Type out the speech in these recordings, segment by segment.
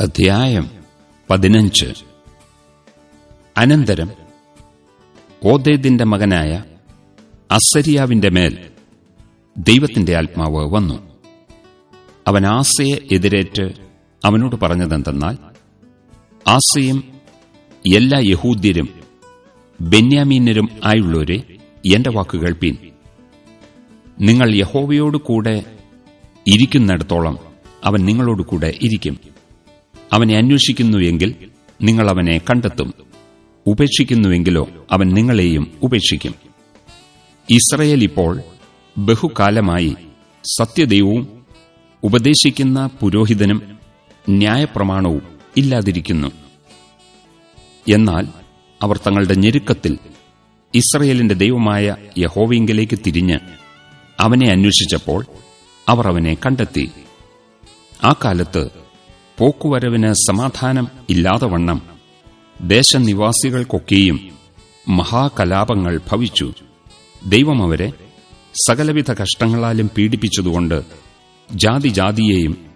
അധ്യായം പതിനഞ്ച്. അനന്തരം ഓദേദിന്റെ മകനായ അസരിയാവിന്റെ മേൽ ദൈവത്തിന്റെ ആത്മാവ് വന്നു. അവൻ ആസയെ എതിരേറ്റ് അവനോട് പറഞ്ഞതെന്തെന്നാൽ ആസയും എല്ലാ യഹൂദ്യരും ബെന്യാമീനരും ആയുള്ളവരെ എന്റെ വാക്ക് കേൾപ്പീൻ. നിങ്ങൾ യഹോവയോട് കൂടെ ഇരിക്കുന്നിടത്തോളം അവൻ നിങ്ങളോട് കൂടെ ഇരിക്കും. അവനെ അന്വേഷിക്കുന്നുവെങ്കിൽ നിങ്ങൾ അവനെ കണ്ടെത്തും. ഉപേക്ഷിക്കുന്നുവെങ്കിലോ അവൻ നിങ്ങളെയും ഉപേക്ഷിക്കും. ഇസ്രയേൽ ഇപ്പോൾ ബഹുകാലമായി സത്യദൈവവും ഉപദേശിക്കുന്ന പുരോഹിതനും ന്യായപ്രമാണവും ഇല്ലാതിരിക്കുന്നു. എന്നാൽ അവർ തങ്ങളുടെ ഞെരുക്കത്തിൽ ഇസ്രയേലിന്റെ ദൈവമായ യഹോവയിങ്കിലേക്ക് തിരിഞ്ഞ് അവനെ അന്വേഷിച്ചപ്പോൾ അവർ അവനെ കണ്ടെത്തി. ആ കാലത്ത് പോക്കുവരവിന് സമാധാനം ഇല്ലാതെ വണ്ണം ദേശനിവാസികൾക്കൊക്കെയും മഹാകലാപങ്ങൾ ഭവിച്ചു. ദൈവം അവരെ സകലവിധ കഷ്ടങ്ങളാലും പീഡിപ്പിച്ചതുകൊണ്ട് ജാതി ജാതിയെയും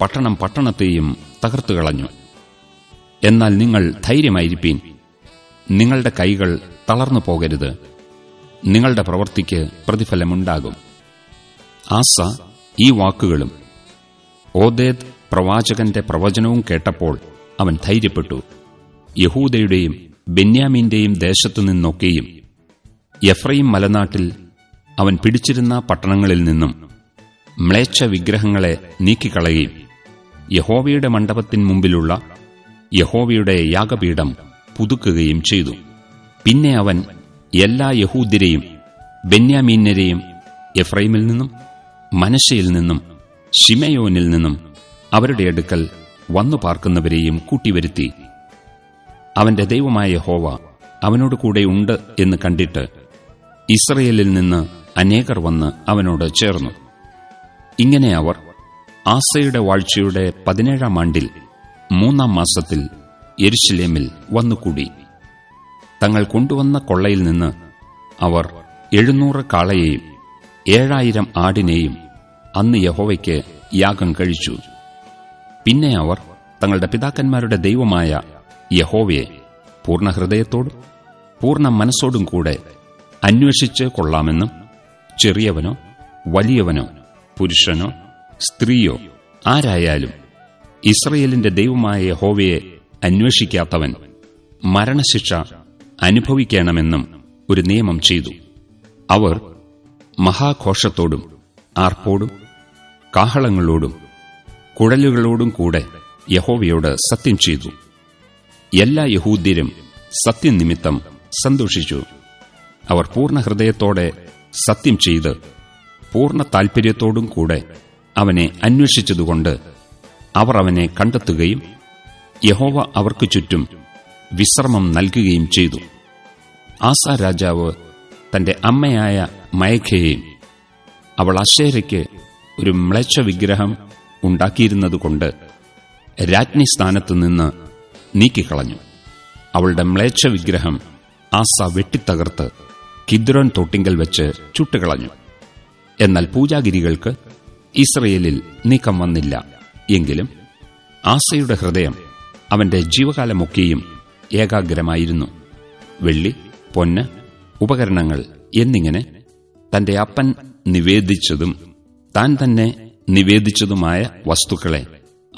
പട്ടണം പട്ടണത്തെയും തകർത്തുകളഞ്ഞു എന്നാൽ നിങ്ങൾ ധൈര്യമായിരിപ്പീൻ. നിങ്ങളുടെ കൈകൾ തളർന്നു പോകരുത്. നിങ്ങളുടെ പ്രവൃത്തിക്ക് പ്രതിഫലമുണ്ടാകും. ആസ ഈ വാക്കുകളും ഓദേദ് പ്രവാചകന്റെ പ്രവചനവും കേട്ടപ്പോൾ അവൻ ധൈര്യപ്പെട്ടു. യഹൂദയുടെയും ബെന്യാമീന്റെയും ദേശത്തു നിന്നൊക്കെയും മലനാട്ടിൽ അവൻ പിടിച്ചിരുന്ന പട്ടണങ്ങളിൽ നിന്നും മ്ലേച്ഛ വിഗ്രഹങ്ങളെ നീക്കിക്കളയുകയും യഹോവയുടെ മണ്ഡപത്തിൻ മുമ്പിലുള്ള യഹോവയുടെ യാഗപീഠം പുതുക്കുകയും ചെയ്തു. പിന്നെ അവൻ എല്ലാ യഹൂദിരെയും ബെന്യാമീന്യരെയും എഫ്രൈമിൽ നിന്നും മനശയിൽ നിന്നും ഷിമയോനിൽ നിന്നും അവരുടെ അടുക്കൽ വന്നു പാർക്കുന്നവരെയും കൂട്ടിവരുത്തി. അവന്റെ ദൈവമായ ഹോവ അവനോട് കൂടെ ഉണ്ട് എന്ന് കണ്ടിട്ട് ഇസ്രയേലിൽ നിന്ന് അനേകർ വന്ന് അവനോട് ചേർന്നു. ഇങ്ങനെ അവർ ആസയുടെ വാഴ്ചയുടെ പതിനേഴാം ആണ്ടിൽ മൂന്നാം മാസത്തിൽ യെരുഷലേമിൽ വന്നുകൂടി. തങ്ങൾ കൊണ്ടുവന്ന കൊള്ളയിൽ നിന്ന് അവർ എഴുന്നൂറ് കാളയെയും ഏഴായിരം ആടിനെയും അന്ന് യഹോവയ്ക്ക് യാഗം കഴിച്ചു. പിന്നെ അവർ തങ്ങളുടെ പിതാക്കന്മാരുടെ ദൈവമായ യഹോവയെ പൂർണ ഹൃദയത്തോടും പൂർണ മനസ്സോടും കൂടെ അന്വേഷിച്ച് കൊള്ളാമെന്നും ചെറിയവനോ വലിയവനോ പുരുഷനോ സ്ത്രീയോ ആരായാലും ഇസ്രയേലിന്റെ ദൈവമായ യഹോവയെ അന്വേഷിക്കാത്തവൻ മരണശിക്ഷ അനുഭവിക്കണമെന്നും ഒരു നിയമം ചെയ്തു. അവർ മഹാഘോഷത്തോടും ആർപ്പോടും കാഹളങ്ങളോടും കുഴലുകളോടും കൂടെ യഹോവയോട് സത്യം ചെയ്തു. എല്ലാ യഹൂദ്യരും സത്യനിമിത്തം സന്തോഷിച്ചു. അവർ പൂർണ ഹൃദയത്തോടെ സത്യം ചെയ്ത് പൂർണ താൽപര്യത്തോടും കൂടെ അവനെ അന്വേഷിച്ചതുകൊണ്ട് അവർ അവനെ കണ്ടെത്തുകയും യഹോവ അവർക്ക് ചുറ്റും വിശ്രമം നൽകുകയും ചെയ്തു. ആസാ രാജാവ് തന്റെ അമ്മയായ മയഖയെയും അവൾ അശേരയ്ക്ക് ഒരു മ്ലേച്ഛ വിഗ്രഹം ഉണ്ടാക്കിയിരുന്നതുകൊണ്ട് രാജ്ഞി സ്ഥാനത്തു നിന്ന് നീക്കിക്കളഞ്ഞു. അവളുടെ മ്ലേച്ഛ വിഗ്രഹം ആസ വെട്ടിത്തകർത്ത് കിദ്രോൻ തോട്ടിങ്കൽ വെച്ച് ചുട്ടുകളഞ്ഞു. എന്നാൽ പൂജാഗിരികൾക്ക് ഇസ്രയേലിൽ നീക്കം വന്നില്ല. എങ്കിലും ആസയുടെ ഹൃദയം അവന്റെ ജീവകാലമൊക്കെയും ഏകാഗ്രമായിരുന്നു. വെള്ളി പൊന്ന് ഉപകരണങ്ങൾ എന്നിങ്ങനെ തന്റെ അപ്പൻ നിവേദിച്ചതും താൻ തന്നെ നിവേദിച്ചതുമായ വസ്തുക്കളെ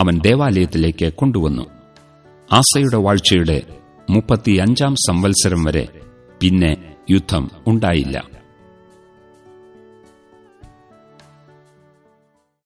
അവൻ ദേവാലയത്തിലേക്ക് കൊണ്ടുവന്നു. ആസയുടെ വാഴ്ചയുടെ മുപ്പത്തിയഞ്ചാം സംവത്സരം വരെ പിന്നെ യുദ്ധം ഉണ്ടായില്ല.